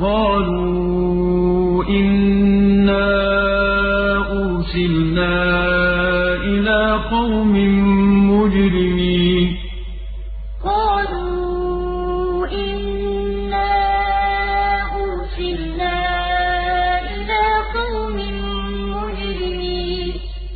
قَالُوا إِنَّا أُرْسِلْنَا إِلَىٰ قَوْمٍ مُّجْرِمِينَ